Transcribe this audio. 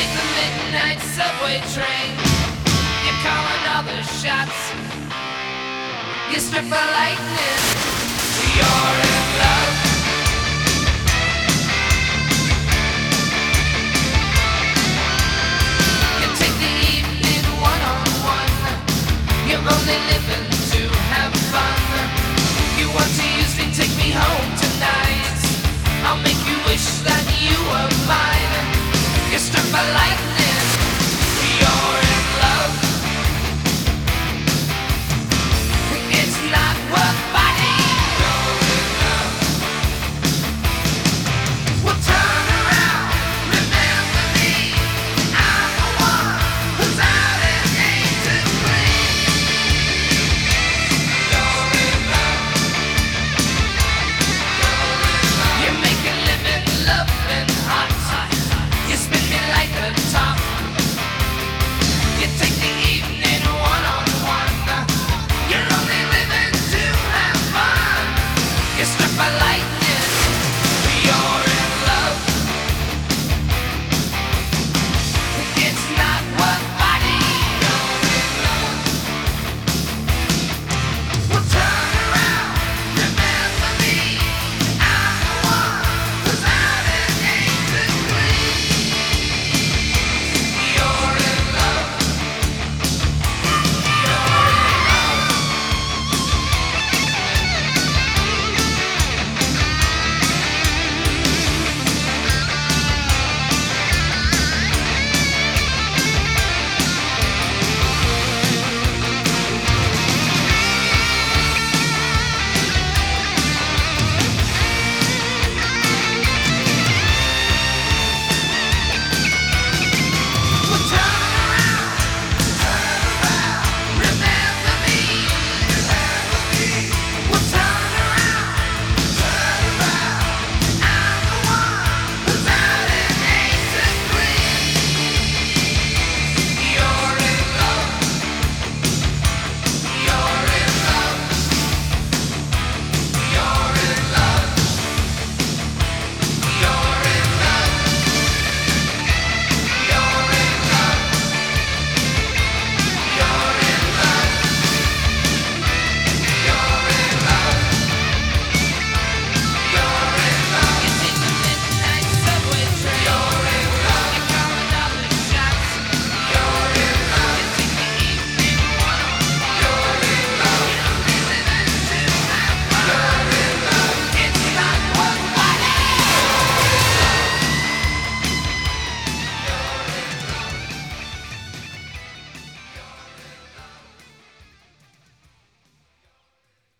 take the midnight subway train. You're calling all the shots. You strip for lightning. You're in love. Like. lightning.